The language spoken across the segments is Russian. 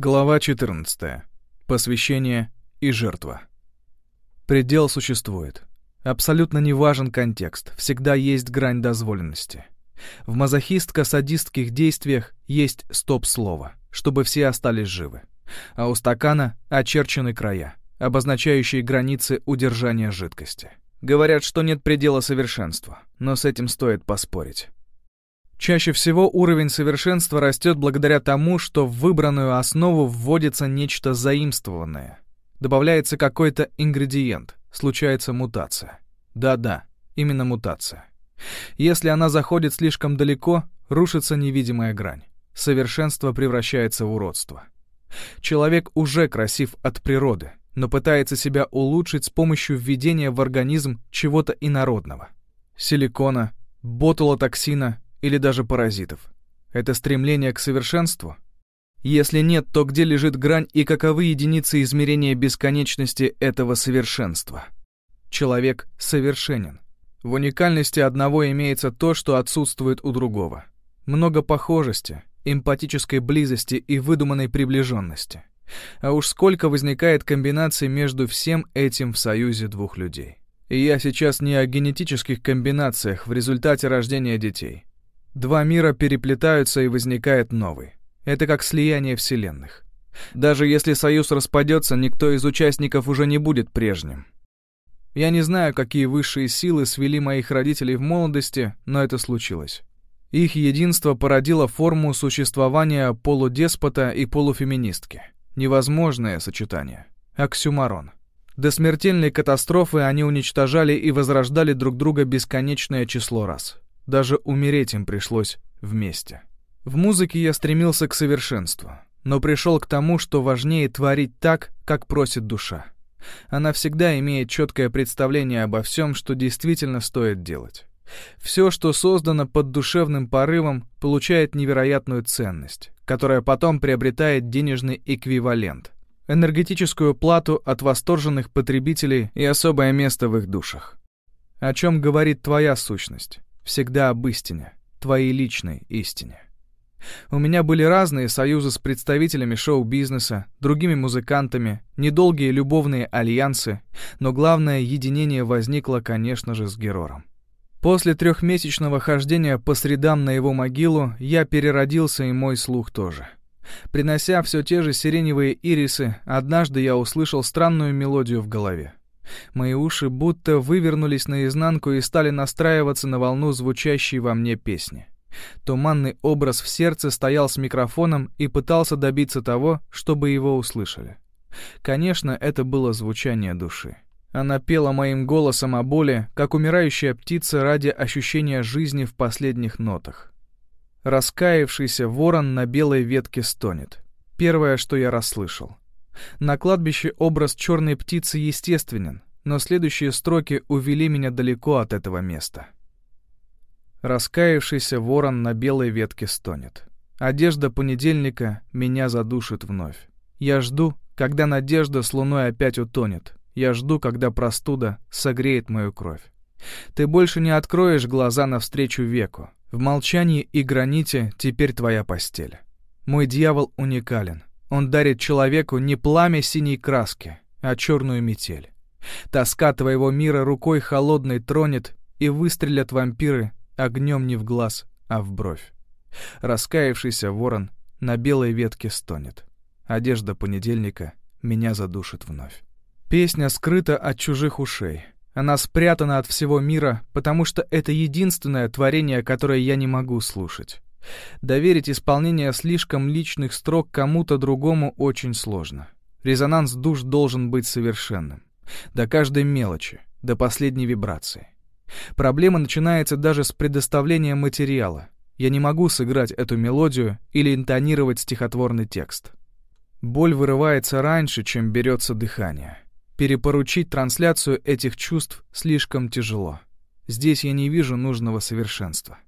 Глава 14. Посвящение и жертва. Предел существует. Абсолютно не важен контекст, всегда есть грань дозволенности. В мазохистко-садистских действиях есть стоп-слово, чтобы все остались живы. А у стакана очерчены края, обозначающие границы удержания жидкости. Говорят, что нет предела совершенства, но с этим стоит поспорить. Чаще всего уровень совершенства растет благодаря тому, что в выбранную основу вводится нечто заимствованное. Добавляется какой-то ингредиент, случается мутация. Да-да, именно мутация. Если она заходит слишком далеко, рушится невидимая грань. Совершенство превращается в уродство. Человек уже красив от природы, но пытается себя улучшить с помощью введения в организм чего-то инородного. Силикона, ботулотоксина или даже паразитов. Это стремление к совершенству? Если нет, то где лежит грань и каковы единицы измерения бесконечности этого совершенства? Человек совершенен. В уникальности одного имеется то, что отсутствует у другого. Много похожести, эмпатической близости и выдуманной приближенности. А уж сколько возникает комбинаций между всем этим в союзе двух людей. И я сейчас не о генетических комбинациях в результате рождения детей. Два мира переплетаются и возникает новый. Это как слияние вселенных. Даже если союз распадется, никто из участников уже не будет прежним. Я не знаю, какие высшие силы свели моих родителей в молодости, но это случилось. Их единство породило форму существования полудеспота и полуфеминистки. Невозможное сочетание. Оксюмарон. До смертельной катастрофы они уничтожали и возрождали друг друга бесконечное число раз. Даже умереть им пришлось вместе. В музыке я стремился к совершенству, но пришел к тому, что важнее творить так, как просит душа. Она всегда имеет четкое представление обо всем, что действительно стоит делать. Все, что создано под душевным порывом, получает невероятную ценность, которая потом приобретает денежный эквивалент, энергетическую плату от восторженных потребителей и особое место в их душах. О чем говорит твоя сущность? Всегда об истине, твоей личной истине. У меня были разные союзы с представителями шоу-бизнеса, другими музыкантами, недолгие любовные альянсы, но главное единение возникло, конечно же, с Герором. После трехмесячного хождения по средам на его могилу я переродился, и мой слух тоже. Принося все те же сиреневые ирисы, однажды я услышал странную мелодию в голове. Мои уши будто вывернулись наизнанку и стали настраиваться на волну звучащей во мне песни. Туманный образ в сердце стоял с микрофоном и пытался добиться того, чтобы его услышали. Конечно, это было звучание души. Она пела моим голосом о боли, как умирающая птица ради ощущения жизни в последних нотах. Раскаявшийся ворон на белой ветке стонет. Первое, что я расслышал — на кладбище образ черной птицы естественен, но следующие строки увели меня далеко от этого места. Раскаявшийся ворон на белой ветке стонет. Одежда понедельника меня задушит вновь. Я жду, когда надежда с луной опять утонет. Я жду, когда простуда согреет мою кровь. Ты больше не откроешь глаза навстречу веку. В молчании и граните теперь твоя постель. Мой дьявол уникален. Он дарит человеку не пламя синей краски, а черную метель. Тоска твоего мира рукой холодной тронет, и выстрелят вампиры огнем не в глаз, а в бровь. Раскаявшийся ворон на белой ветке стонет. Одежда понедельника меня задушит вновь. Песня скрыта от чужих ушей. Она спрятана от всего мира, потому что это единственное творение, которое я не могу слушать. Доверить исполнение слишком личных строк кому-то другому очень сложно. Резонанс душ должен быть совершенным. До каждой мелочи, до последней вибрации. Проблема начинается даже с предоставлением материала. Я не могу сыграть эту мелодию или интонировать стихотворный текст. Боль вырывается раньше, чем берется дыхание. Перепоручить трансляцию этих чувств слишком тяжело. Здесь я не вижу нужного совершенства.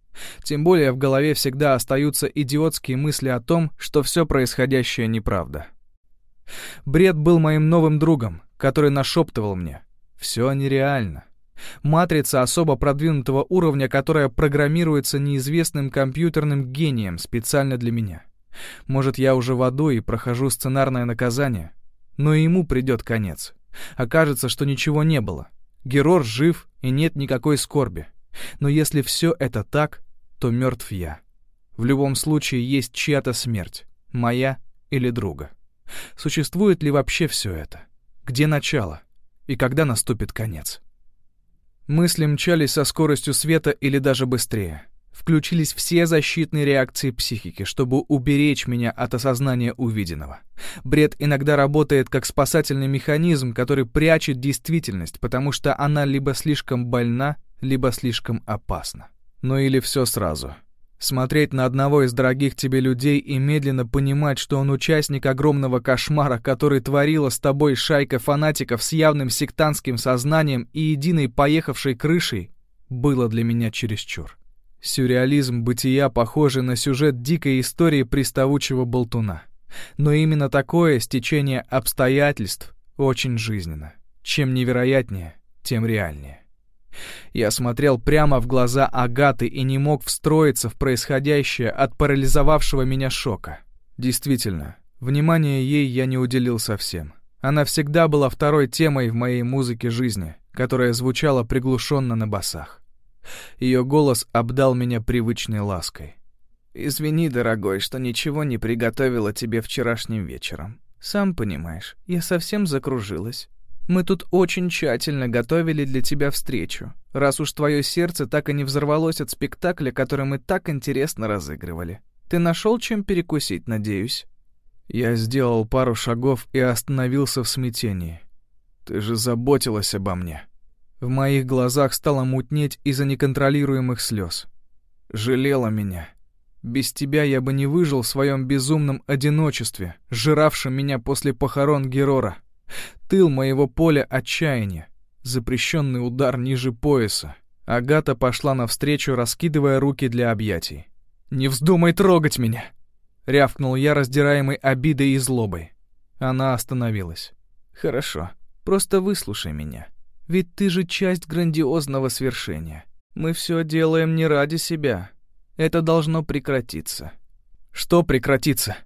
Тем более в голове всегда остаются идиотские мысли о том, что все происходящее неправда. Бред был моим новым другом, который нашептывал мне. Все нереально. Матрица особо продвинутого уровня, которая программируется неизвестным компьютерным гением специально для меня. Может, я уже в аду и прохожу сценарное наказание? Но и ему придет конец. Окажется, что ничего не было. Герор жив и нет никакой скорби. Но если все это так, то мертв я. В любом случае есть чья-то смерть, моя или друга. Существует ли вообще все это? Где начало? И когда наступит конец? Мысли мчались со скоростью света или даже быстрее. Включились все защитные реакции психики, чтобы уберечь меня от осознания увиденного. Бред иногда работает как спасательный механизм, который прячет действительность, потому что она либо слишком больна, либо слишком опасна. Ну или все сразу. Смотреть на одного из дорогих тебе людей и медленно понимать, что он участник огромного кошмара, который творила с тобой шайка фанатиков с явным сектантским сознанием и единой поехавшей крышей, было для меня чересчур. Сюрреализм бытия похожий на сюжет дикой истории приставучего болтуна. Но именно такое стечение обстоятельств очень жизненно. Чем невероятнее, тем реальнее. Я смотрел прямо в глаза Агаты и не мог встроиться в происходящее от парализовавшего меня шока. Действительно, внимания ей я не уделил совсем. Она всегда была второй темой в моей музыке жизни, которая звучала приглушенно на басах. Ее голос обдал меня привычной лаской. «Извини, дорогой, что ничего не приготовила тебе вчерашним вечером. Сам понимаешь, я совсем закружилась. Мы тут очень тщательно готовили для тебя встречу, раз уж твое сердце так и не взорвалось от спектакля, который мы так интересно разыгрывали. Ты нашел чем перекусить, надеюсь?» Я сделал пару шагов и остановился в смятении. «Ты же заботилась обо мне». В моих глазах стало мутнеть из-за неконтролируемых слез. Жалела меня. Без тебя я бы не выжил в своем безумном одиночестве, жиравшем меня после похорон Герора. Тыл моего поля отчаяния. Запрещенный удар ниже пояса. Агата пошла навстречу, раскидывая руки для объятий. «Не вздумай трогать меня!» Рявкнул я, раздираемый обидой и злобой. Она остановилась. «Хорошо, просто выслушай меня. Ведь ты же часть грандиозного свершения. Мы все делаем не ради себя. Это должно прекратиться». «Что прекратиться?»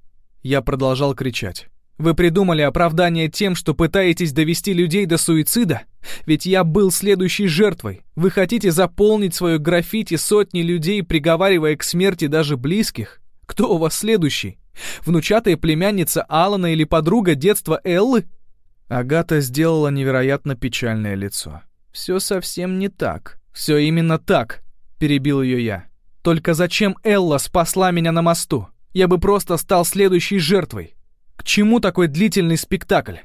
Я продолжал кричать. Вы придумали оправдание тем, что пытаетесь довести людей до суицида? Ведь я был следующей жертвой. Вы хотите заполнить свое граффити сотни людей, приговаривая к смерти даже близких? Кто у вас следующий? Внучатая племянница Алана или подруга детства Эллы? Агата сделала невероятно печальное лицо. «Все совсем не так. Все именно так», — перебил ее я. «Только зачем Элла спасла меня на мосту? Я бы просто стал следующей жертвой. К чему такой длительный спектакль?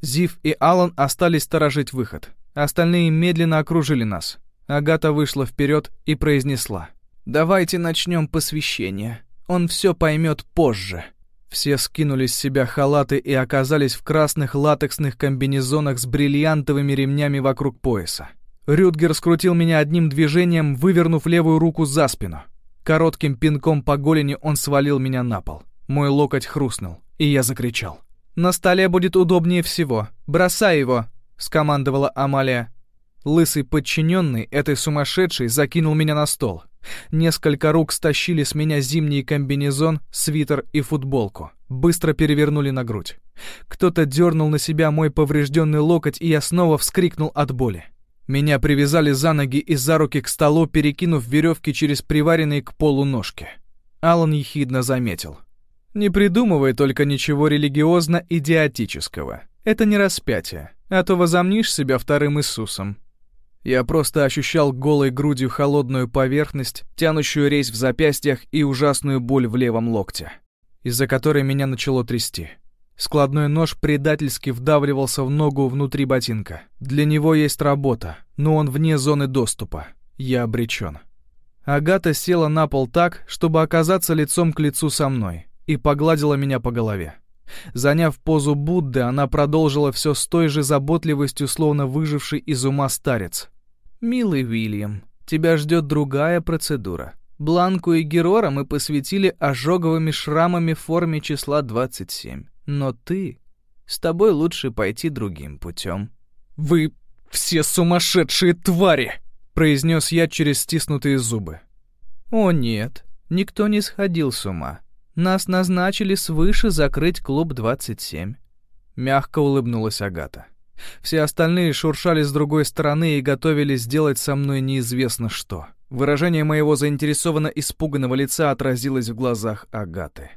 Зив и Алан остались сторожить выход. Остальные медленно окружили нас. Агата вышла вперед и произнесла. «Давайте начнем посвящение. Он все поймет позже». Все скинули с себя халаты и оказались в красных латексных комбинезонах с бриллиантовыми ремнями вокруг пояса. Рюдгер скрутил меня одним движением, вывернув левую руку за спину. Коротким пинком по голени он свалил меня на пол. Мой локоть хрустнул и я закричал. «На столе будет удобнее всего. Бросай его!» — скомандовала Амалия. Лысый подчиненный этой сумасшедшей закинул меня на стол. Несколько рук стащили с меня зимний комбинезон, свитер и футболку. Быстро перевернули на грудь. Кто-то дернул на себя мой поврежденный локоть, и я снова вскрикнул от боли. Меня привязали за ноги и за руки к столу, перекинув веревки через приваренные к полу ножки. Алан ехидно заметил. Не придумывай только ничего религиозно-идиотического. Это не распятие, а то возомнишь себя вторым Иисусом. Я просто ощущал голой грудью холодную поверхность, тянущую резь в запястьях и ужасную боль в левом локте, из-за которой меня начало трясти. Складной нож предательски вдавливался в ногу внутри ботинка. Для него есть работа, но он вне зоны доступа. Я обречен. Агата села на пол так, чтобы оказаться лицом к лицу со мной и погладила меня по голове. Заняв позу Будды, она продолжила все с той же заботливостью, словно выживший из ума старец. «Милый Уильям, тебя ждет другая процедура. Бланку и Герора мы посвятили ожоговыми шрамами в форме числа 27. Но ты... С тобой лучше пойти другим путем». «Вы все сумасшедшие твари!» — произнес я через стиснутые зубы. «О нет, никто не сходил с ума. Нас назначили свыше закрыть клуб 27. Мягко улыбнулась Агата. Все остальные шуршали с другой стороны и готовились сделать со мной неизвестно что. Выражение моего заинтересованно испуганного лица отразилось в глазах Агаты.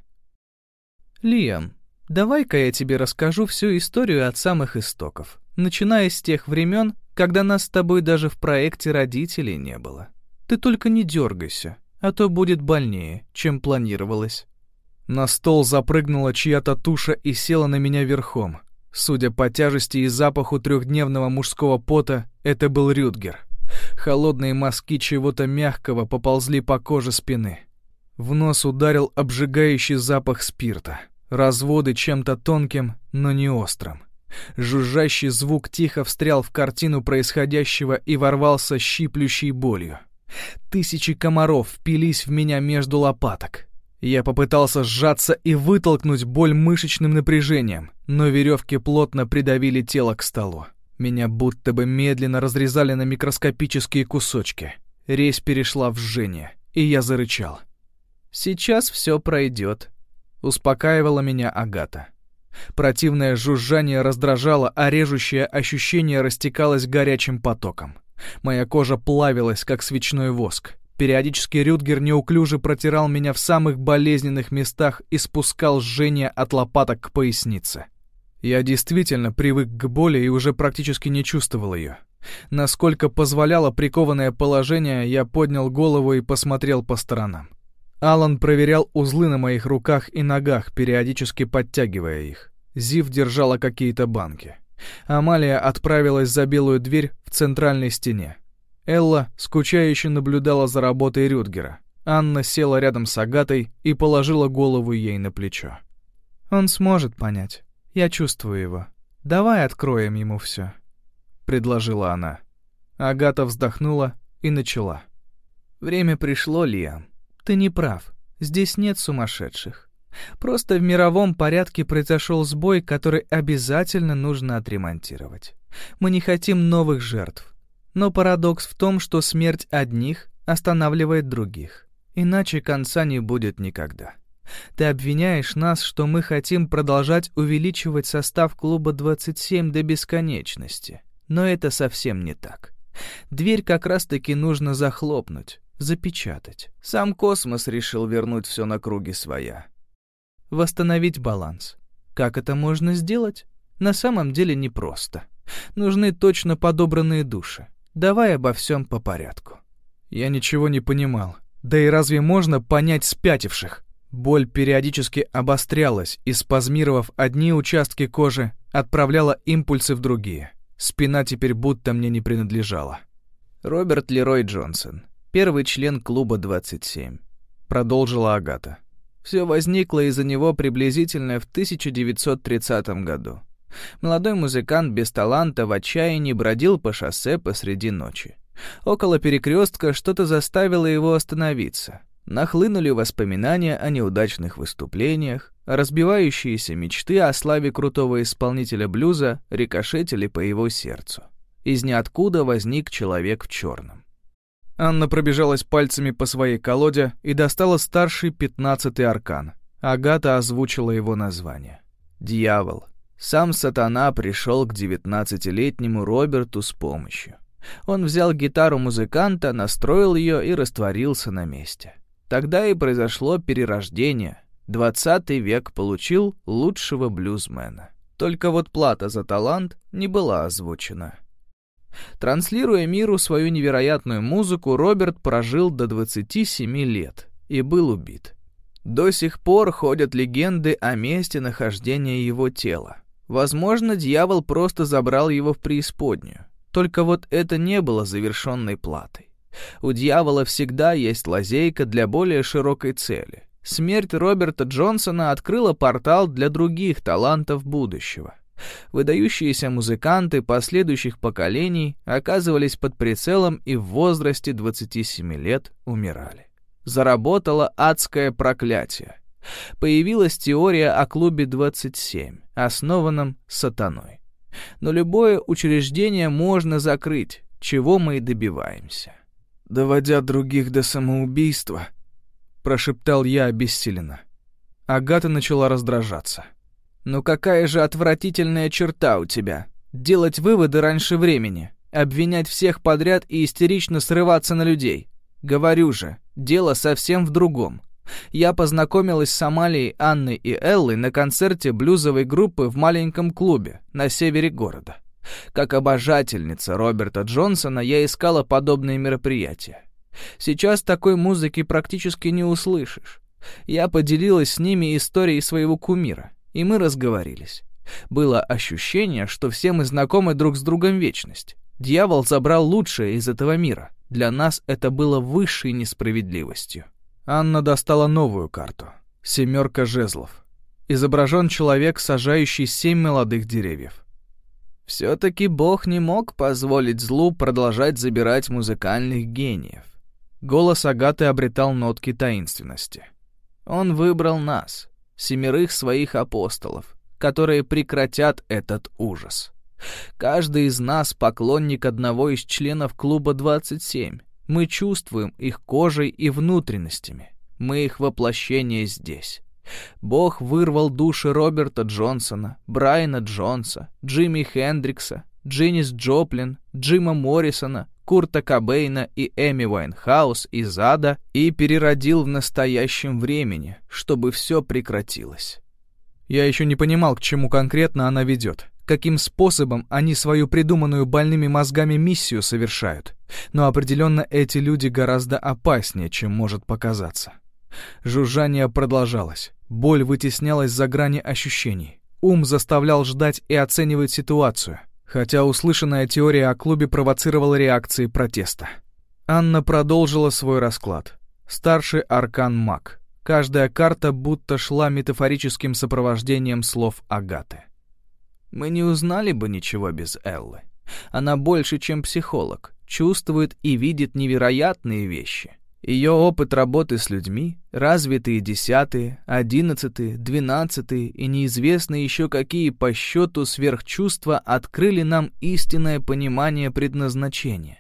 «Лиам, давай-ка я тебе расскажу всю историю от самых истоков, начиная с тех времен, когда нас с тобой даже в проекте родителей не было. Ты только не дергайся, а то будет больнее, чем планировалось». На стол запрыгнула чья-то туша и села на меня верхом. Судя по тяжести и запаху трехдневного мужского пота, это был Рютгер. Холодные мазки чего-то мягкого поползли по коже спины. В нос ударил обжигающий запах спирта. Разводы чем-то тонким, но не острым. Жужжащий звук тихо встрял в картину происходящего и ворвался щиплющей болью. Тысячи комаров впились в меня между лопаток. Я попытался сжаться и вытолкнуть боль мышечным напряжением, но веревки плотно придавили тело к столу. Меня будто бы медленно разрезали на микроскопические кусочки. Резь перешла в жжение, и я зарычал. «Сейчас все пройдет», — успокаивала меня Агата. Противное жужжание раздражало, а режущее ощущение растекалось горячим потоком. Моя кожа плавилась, как свечной воск. Периодически Рютгер неуклюже протирал меня в самых болезненных местах и спускал жжение от лопаток к пояснице. Я действительно привык к боли и уже практически не чувствовал ее. Насколько позволяло прикованное положение, я поднял голову и посмотрел по сторонам. Алан проверял узлы на моих руках и ногах, периодически подтягивая их. Зив держала какие-то банки. Амалия отправилась за белую дверь в центральной стене. Элла скучающе наблюдала за работой Рютгера. Анна села рядом с Агатой и положила голову ей на плечо. «Он сможет понять. Я чувствую его. Давай откроем ему все», — предложила она. Агата вздохнула и начала. «Время пришло, Лиам. Ты не прав. Здесь нет сумасшедших. Просто в мировом порядке произошел сбой, который обязательно нужно отремонтировать. Мы не хотим новых жертв. Но парадокс в том, что смерть одних останавливает других. Иначе конца не будет никогда. Ты обвиняешь нас, что мы хотим продолжать увеличивать состав клуба 27 до бесконечности. Но это совсем не так. Дверь как раз-таки нужно захлопнуть, запечатать. Сам космос решил вернуть все на круги своя. Восстановить баланс. Как это можно сделать? На самом деле непросто. Нужны точно подобранные души. Давай обо всем по порядку. Я ничего не понимал. Да и разве можно понять спятивших? Боль периодически обострялась и, спазмировав одни участки кожи, отправляла импульсы в другие. Спина теперь будто мне не принадлежала. Роберт Лерой Джонсон, первый член клуба 27, продолжила Агата. Все возникло из-за него приблизительно в 1930 году. Молодой музыкант без таланта в отчаянии бродил по шоссе посреди ночи. Около перекрестка что-то заставило его остановиться. Нахлынули воспоминания о неудачных выступлениях, разбивающиеся мечты о славе крутого исполнителя блюза рикошетили по его сердцу. Из ниоткуда возник человек в черном. Анна пробежалась пальцами по своей колоде и достала старший пятнадцатый аркан. Агата озвучила его название. «Дьявол». Сам сатана пришел к девятнадцатилетнему Роберту с помощью. Он взял гитару музыканта, настроил ее и растворился на месте. Тогда и произошло перерождение. Двадцатый век получил лучшего блюзмена. Только вот плата за талант не была озвучена. Транслируя миру свою невероятную музыку, Роберт прожил до 27 лет и был убит. До сих пор ходят легенды о месте нахождения его тела. Возможно, дьявол просто забрал его в преисподнюю. Только вот это не было завершенной платой. У дьявола всегда есть лазейка для более широкой цели. Смерть Роберта Джонсона открыла портал для других талантов будущего. Выдающиеся музыканты последующих поколений оказывались под прицелом и в возрасте 27 лет умирали. Заработало адское проклятие. Появилась теория о клубе 27, основанном сатаной. Но любое учреждение можно закрыть, чего мы и добиваемся доводя других до самоубийства, прошептал я обессиленно. Агата начала раздражаться. «Ну какая же отвратительная черта у тебя. Делать выводы раньше времени, обвинять всех подряд и истерично срываться на людей. Говорю же, дело совсем в другом. Я познакомилась с Амалией, Анной и Эллой на концерте блюзовой группы в маленьком клубе на севере города. Как обожательница Роберта Джонсона я искала подобные мероприятия. Сейчас такой музыки практически не услышишь. Я поделилась с ними историей своего кумира, и мы разговорились. Было ощущение, что все мы знакомы друг с другом вечность. Дьявол забрал лучшее из этого мира. Для нас это было высшей несправедливостью. Анна достала новую карту. Семерка жезлов. Изображен человек, сажающий семь молодых деревьев. Все-таки Бог не мог позволить злу продолжать забирать музыкальных гениев. Голос Агаты обретал нотки таинственности. Он выбрал нас, семерых своих апостолов, которые прекратят этот ужас. Каждый из нас поклонник одного из членов клуба 27. Мы чувствуем их кожей и внутренностями. Мы их воплощение здесь. Бог вырвал души Роберта Джонсона, Брайана Джонса, Джимми Хендрикса, Дженнис Джоплин, Джима Моррисона, Курта Кобейна и Эми Уайнхаус из ада и переродил в настоящем времени, чтобы все прекратилось. Я еще не понимал, к чему конкретно она ведет, каким способом они свою придуманную больными мозгами миссию совершают, но определенно эти люди гораздо опаснее, чем может показаться. Жужжание продолжалось. Боль вытеснялась за грани ощущений. Ум заставлял ждать и оценивать ситуацию, хотя услышанная теория о клубе провоцировала реакции протеста. Анна продолжила свой расклад. Старший аркан маг. Каждая карта будто шла метафорическим сопровождением слов Агаты. «Мы не узнали бы ничего без Эллы. Она больше, чем психолог, чувствует и видит невероятные вещи. Ее опыт работы с людьми, развитые десятые, одиннадцатые, двенадцатые и неизвестно еще какие по счету сверхчувства открыли нам истинное понимание предназначения.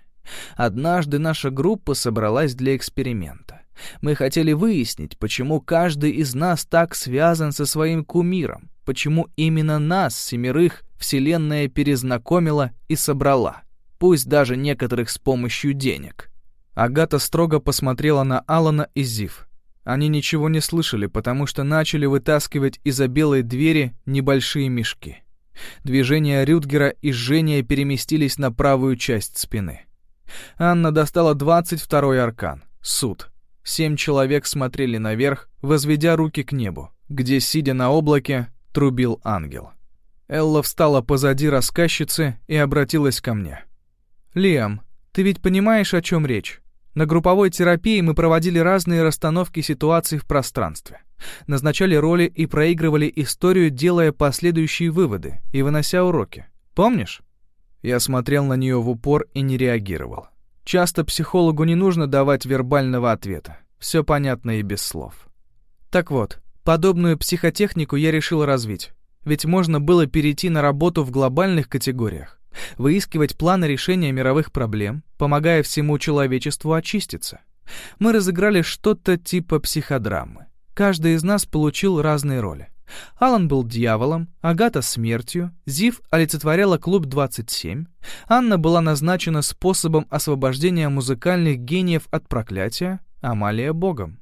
Однажды наша группа собралась для эксперимента. Мы хотели выяснить, почему каждый из нас так связан со своим кумиром, почему именно нас, семерых, Вселенная перезнакомила и собрала, пусть даже некоторых с помощью денег. Агата строго посмотрела на Алана и Зив. Они ничего не слышали, потому что начали вытаскивать из-за белой двери небольшие мешки. Движения Рютгера и жжения переместились на правую часть спины. Анна достала 22-й аркан — суд. Семь человек смотрели наверх, возведя руки к небу, где, сидя на облаке, трубил ангел. Элла встала позади рассказчицы и обратилась ко мне. «Лиам, ты ведь понимаешь, о чем речь? На групповой терапии мы проводили разные расстановки ситуаций в пространстве. Назначали роли и проигрывали историю, делая последующие выводы и вынося уроки. Помнишь? Я смотрел на нее в упор и не реагировал. Часто психологу не нужно давать вербального ответа. Все понятно и без слов. Так вот, подобную психотехнику я решил развить. Ведь можно было перейти на работу в глобальных категориях выискивать планы решения мировых проблем, помогая всему человечеству очиститься. Мы разыграли что-то типа психодрамы. Каждый из нас получил разные роли. Алан был дьяволом, Агата — смертью, Зив олицетворяла клуб 27, Анна была назначена способом освобождения музыкальных гениев от проклятия, Амалия — богом.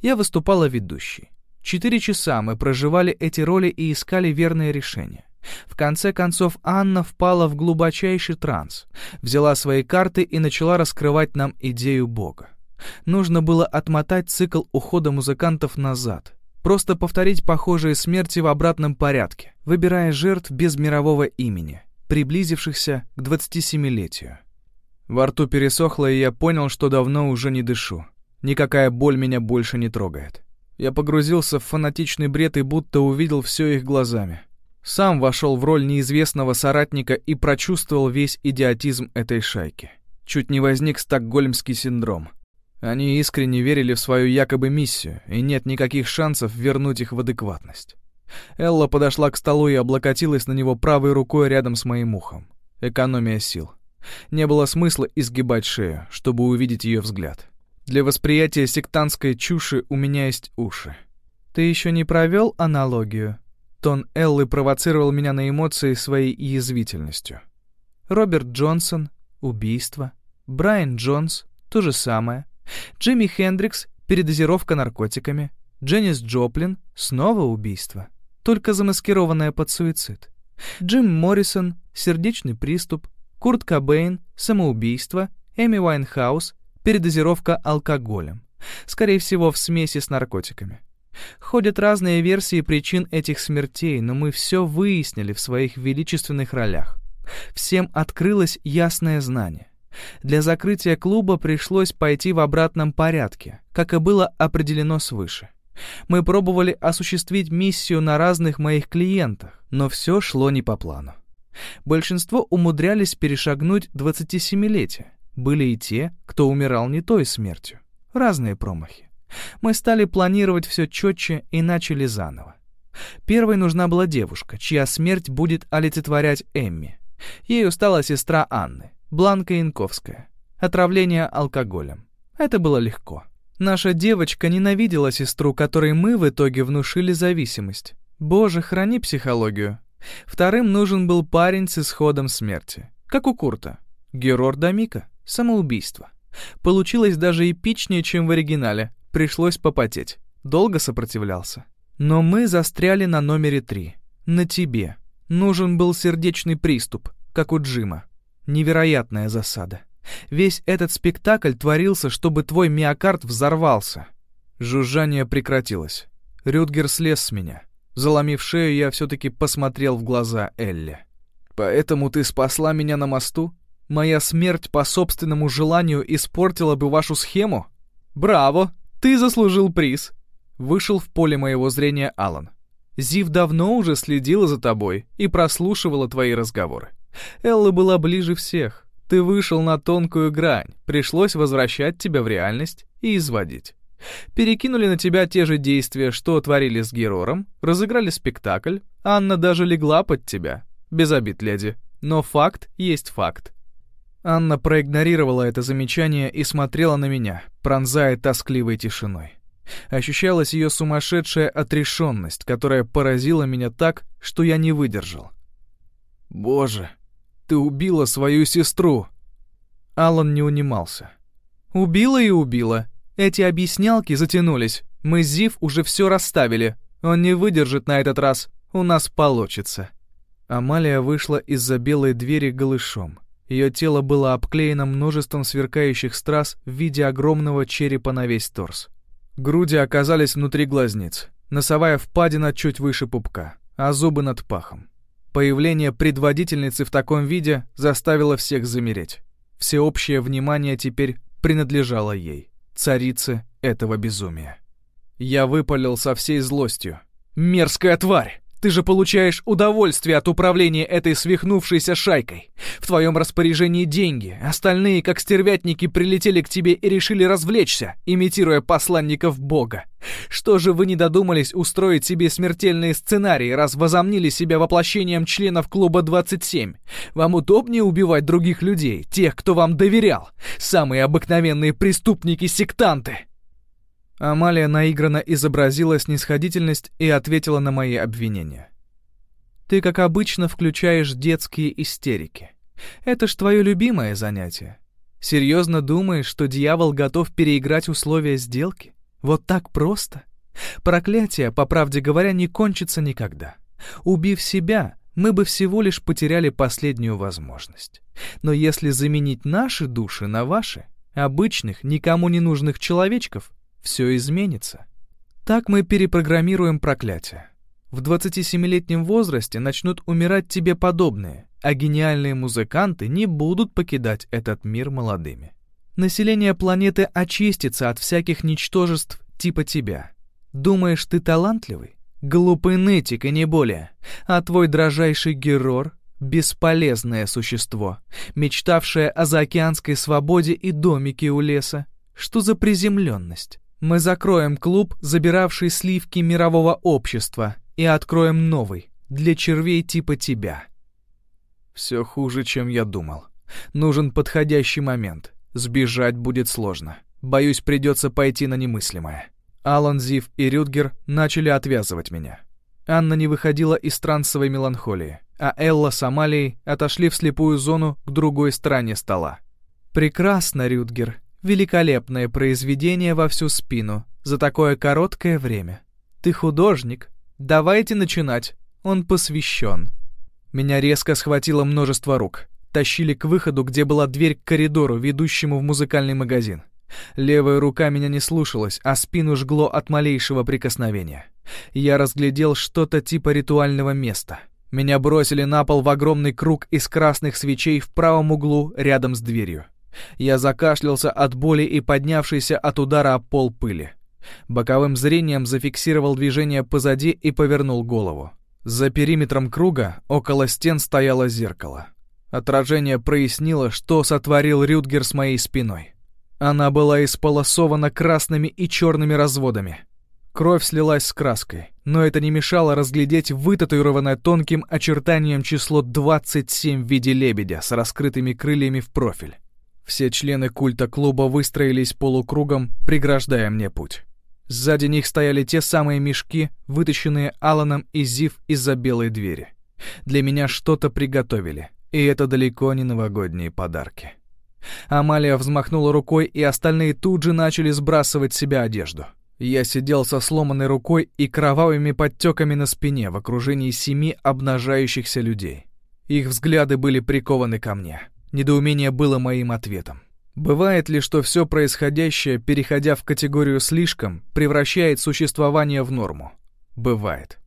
Я выступала ведущей. Четыре часа мы проживали эти роли и искали верное решение. В конце концов Анна впала в глубочайший транс, взяла свои карты и начала раскрывать нам идею Бога. Нужно было отмотать цикл ухода музыкантов назад, просто повторить похожие смерти в обратном порядке, выбирая жертв без мирового имени, приблизившихся к 27-летию. Во рту пересохло, и я понял, что давно уже не дышу. Никакая боль меня больше не трогает. Я погрузился в фанатичный бред и будто увидел все их глазами. Сам вошел в роль неизвестного соратника и прочувствовал весь идиотизм этой шайки. Чуть не возник стокгольмский синдром. Они искренне верили в свою якобы миссию, и нет никаких шансов вернуть их в адекватность. Элла подошла к столу и облокотилась на него правой рукой рядом с моим ухом. Экономия сил. Не было смысла изгибать шею, чтобы увидеть ее взгляд. Для восприятия сектантской чуши у меня есть уши. «Ты еще не провел аналогию?» Тон Эллы провоцировал меня на эмоции своей язвительностью. Роберт Джонсон — убийство. Брайан Джонс — то же самое. Джимми Хендрикс — передозировка наркотиками. Дженнис Джоплин — снова убийство. Только замаскированное под суицид. Джим Моррисон — сердечный приступ. Курт Кобейн — самоубийство. Эми Уайнхаус — передозировка алкоголем. Скорее всего, в смеси с наркотиками. Ходят разные версии причин этих смертей, но мы все выяснили в своих величественных ролях. Всем открылось ясное знание. Для закрытия клуба пришлось пойти в обратном порядке, как и было определено свыше. Мы пробовали осуществить миссию на разных моих клиентах, но все шло не по плану. Большинство умудрялись перешагнуть 27-летие. Были и те, кто умирал не той смертью. Разные промахи. Мы стали планировать все четче и начали заново. Первой нужна была девушка, чья смерть будет олицетворять Эмми. Ею стала сестра Анны, Бланка Янковская. Отравление алкоголем. Это было легко. Наша девочка ненавидела сестру, которой мы в итоге внушили зависимость. Боже, храни психологию. Вторым нужен был парень с исходом смерти. Как у Курта. Герор Дамика. Самоубийство. Получилось даже эпичнее, чем в оригинале. Пришлось попотеть. Долго сопротивлялся. Но мы застряли на номере три. На тебе. Нужен был сердечный приступ, как у Джима. Невероятная засада. Весь этот спектакль творился, чтобы твой миокард взорвался. Жужжание прекратилось. Рютгер слез с меня. Заломив шею, я все-таки посмотрел в глаза Элли. «Поэтому ты спасла меня на мосту? Моя смерть по собственному желанию испортила бы вашу схему? Браво! «Ты заслужил приз!» Вышел в поле моего зрения Алан. Зив давно уже следила за тобой и прослушивала твои разговоры. Элла была ближе всех. Ты вышел на тонкую грань, пришлось возвращать тебя в реальность и изводить. Перекинули на тебя те же действия, что творили с Герором, разыграли спектакль, Анна даже легла под тебя. Без обид, леди. Но факт есть факт. Анна проигнорировала это замечание и смотрела на меня, пронзая тоскливой тишиной. Ощущалась ее сумасшедшая отрешенность, которая поразила меня так, что я не выдержал. «Боже, ты убила свою сестру!» Алан не унимался. «Убила и убила. Эти объяснялки затянулись. Мы с Зив уже все расставили. Он не выдержит на этот раз. У нас получится». Амалия вышла из-за белой двери голышом. Ее тело было обклеено множеством сверкающих страз в виде огромного черепа на весь торс. Груди оказались внутри глазниц, носовая впадина чуть выше пупка, а зубы над пахом. Появление предводительницы в таком виде заставило всех замереть. Всеобщее внимание теперь принадлежало ей, царице этого безумия. Я выпалил со всей злостью. «Мерзкая тварь! Ты же получаешь удовольствие от управления этой свихнувшейся шайкой. В твоем распоряжении деньги. Остальные, как стервятники, прилетели к тебе и решили развлечься, имитируя посланников Бога. Что же вы не додумались устроить себе смертельные сценарии, раз возомнили себя воплощением членов клуба 27? Вам удобнее убивать других людей, тех, кто вам доверял. Самые обыкновенные преступники-сектанты. Амалия наигранно изобразила снисходительность и ответила на мои обвинения. «Ты, как обычно, включаешь детские истерики. Это ж твое любимое занятие. Серьезно думаешь, что дьявол готов переиграть условия сделки? Вот так просто? Проклятие, по правде говоря, не кончится никогда. Убив себя, мы бы всего лишь потеряли последнюю возможность. Но если заменить наши души на ваши, обычных, никому не нужных человечков, все изменится. Так мы перепрограммируем проклятие. В 27-летнем возрасте начнут умирать тебе подобные, а гениальные музыканты не будут покидать этот мир молодыми. Население планеты очистится от всяких ничтожеств типа тебя. Думаешь, ты талантливый? Глупый нытик и не более. А твой дрожайший Герор — бесполезное существо, мечтавшее о заокеанской свободе и домике у леса. Что за приземленность? Мы закроем клуб, забиравший сливки мирового общества, и откроем новый, для червей типа тебя. Все хуже, чем я думал. Нужен подходящий момент. Сбежать будет сложно. Боюсь, придется пойти на немыслимое. Алан, Зив и Рюдгер начали отвязывать меня. Анна не выходила из трансовой меланхолии, а Элла с Амалией отошли в слепую зону к другой стороне стола. «Прекрасно, Рюдгер. Великолепное произведение во всю спину за такое короткое время. Ты художник. Давайте начинать. Он посвящен». Меня резко схватило множество рук. Тащили к выходу, где была дверь к коридору, ведущему в музыкальный магазин. Левая рука меня не слушалась, а спину жгло от малейшего прикосновения. Я разглядел что-то типа ритуального места. Меня бросили на пол в огромный круг из красных свечей в правом углу рядом с дверью. Я закашлялся от боли и поднявшейся от удара о пол пыли. Боковым зрением зафиксировал движение позади и повернул голову. За периметром круга около стен стояло зеркало. Отражение прояснило, что сотворил Рюдгер с моей спиной. Она была исполосована красными и черными разводами. Кровь слилась с краской, но это не мешало разглядеть вытатуированное тонким очертанием число 27 в виде лебедя с раскрытыми крыльями в профиль. Все члены культа клуба выстроились полукругом, преграждая мне путь. Сзади них стояли те самые мешки, вытащенные Аланом и Зив из-за белой двери. Для меня что-то приготовили, и это далеко не новогодние подарки. Амалия взмахнула рукой, и остальные тут же начали сбрасывать с себя одежду. Я сидел со сломанной рукой и кровавыми подтеками на спине в окружении семи обнажающихся людей. Их взгляды были прикованы ко мне. Недоумение было моим ответом. Бывает ли, что все происходящее, переходя в категорию «слишком», превращает существование в норму? Бывает.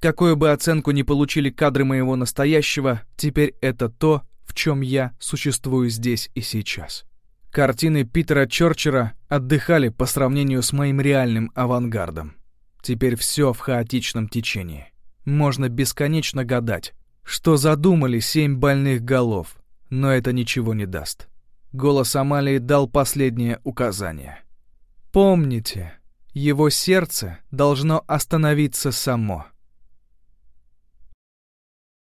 Какую бы оценку ни получили кадры моего настоящего, теперь это то, в чем я существую здесь и сейчас. Картины Питера Чорчера отдыхали по сравнению с моим реальным авангардом. Теперь все в хаотичном течении. Можно бесконечно гадать, что задумали семь больных голов, но это ничего не даст. Голос Амалии дал последнее указание. «Помните, его сердце должно остановиться само».